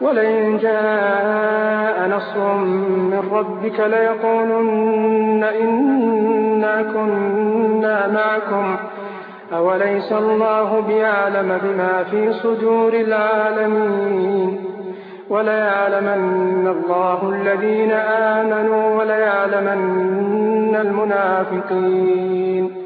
ولئن جاء نصر من ربك ليقولن إنا كنا معكم. أوليس الله بيعلم بما في صدور العالمين؟ وليعلمن الله الذين آمنوا وليعلمن المنافقين.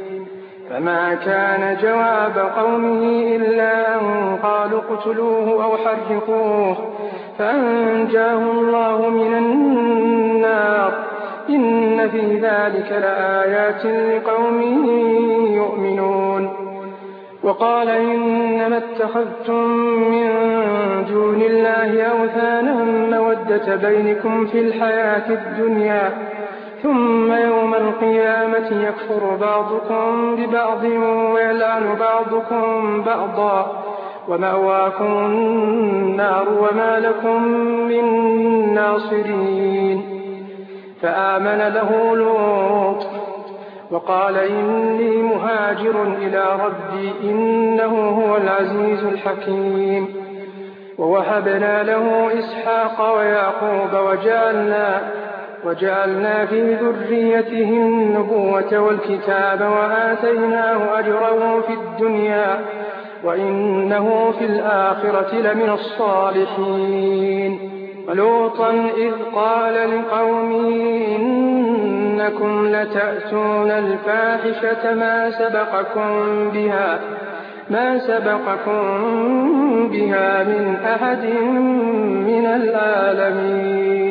فما كان جواب قومه إلا أن قالوا اقتلوه أو حرقوه. فأنجاه الله من النار. إن في ذلك لآيات لقوم يؤمنون. وقال إنما اتخذتم من دون الله أوثانا مودة بينكم في الحياة الدنيا. ثم يوم القيامة يكفر بعضكم ببعض ويلعن بعضكم بعضا. ومأواكم النار وما لكم من ناصرين. فآمن له لوط وقال إني مهاجر إلى ربي إنه هو العزيز الحكيم. ووهبنا له إسحاق ويعقوب وجعلنا وجعلنا في ذريته النبوة والكتاب وآتيناه أجره في الدنيا وإنه في الآخرة لمن الصالحين. ولوطا إذ قال لقومه إنكم لتأتون الفاحشة ما سبقكم بها ما سبقكم بها من أحد من العالمين.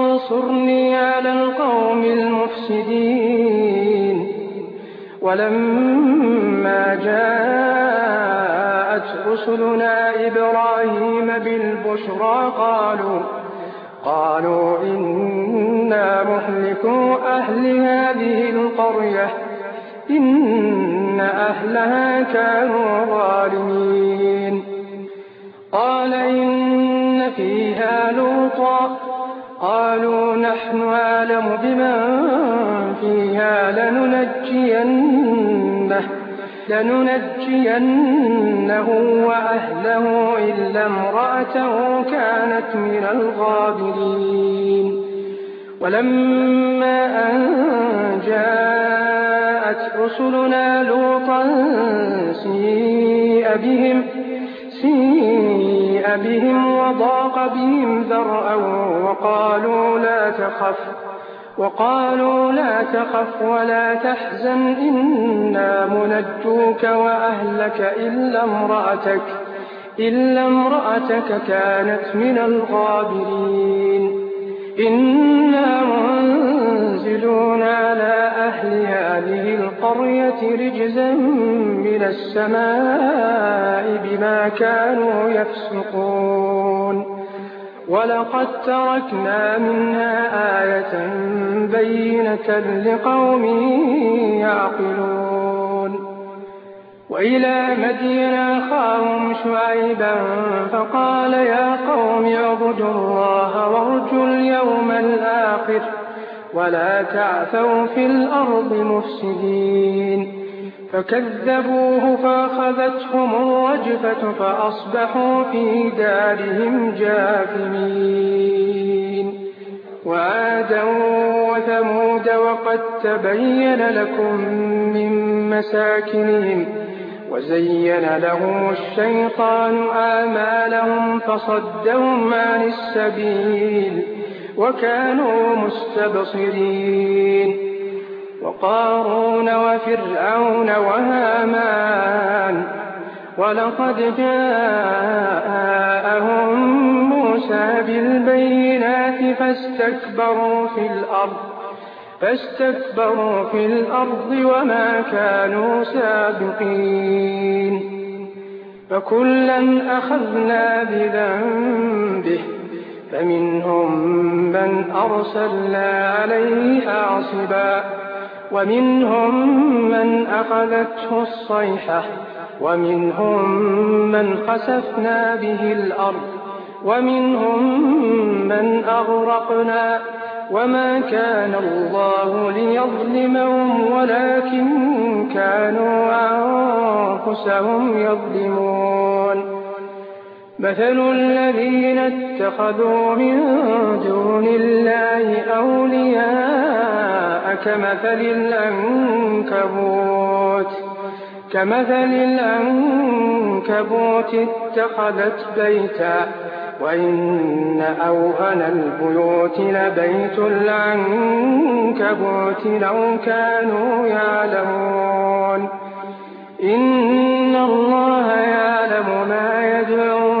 انصرني على القوم المفسدين. ولما جاءت رسلنا إبراهيم بالبشرى قالوا قالوا إنا مهلكو أهل هذه القرية إن أهلها كانوا ظالمين. قال إن فيها لوطا قالوا نحن أعلم بمن فيها لننجينه لننجينه وأهله إلا امرأته كانت من الغابرين. ولما أن جاءت رسلنا لوطا سيء بهم سيء بهم وضاق بهم ذرأا وقالوا لا تخف وقالوا لا تخف ولا تحزن إنا منجوك وأهلك إلا امرأتك إلا امرأتك كانت من الغابرين. إنا القرية رجزا من السماء بما كانوا يفسقون. ولقد تركنا منها آية بينة لقوم يعقلون. وإلى مدين أخاهم شعيبا فقال يا قوم اعبدوا الله وارجوا اليوم الآخر. ولا تعثوا في الأرض مفسدين. فكذبوه فأخذتهم الرجفة فأصبحوا في دارهم جاثمين. وعادا وثمود وقد تبين لكم من مساكنهم وزين لهم الشيطان آمالهم فصدهم عن السبيل. وكانوا مستبصرين. وقارون وفرعون وهامان. ولقد جاءهم موسى بالبينات فاستكبروا في الأرض. فاستكبروا في الأرض وما كانوا سابقين. فكلا أخذنا بذنبه فمنهم من أرسلنا عليه حاصبا ومنهم من أخذته الصيحة ومنهم من خسفنا به الأرض ومنهم من أغرقنا. وما كان الله ليظلمهم ولكن كانوا أنفسهم يظلمون. مثل الذين اتخذوا من دون الله أولياء كمثل الأنكبوت كمثل العنكبوت اتخذت بيتا وإن أوهن البيوت لبيت العنكبوت لو كانوا يعلمون. إن الله يعلم ما يدعون.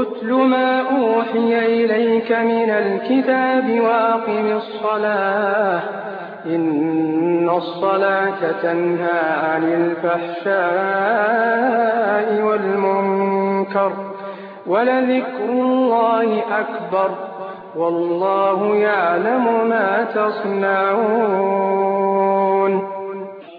اتل ما أوحي إليك من الكتاب وأقم الصلاة إن الصلاة تنهى عن الفحشاء والمنكر ولذكر الله أكبر والله يعلم ما تصنعون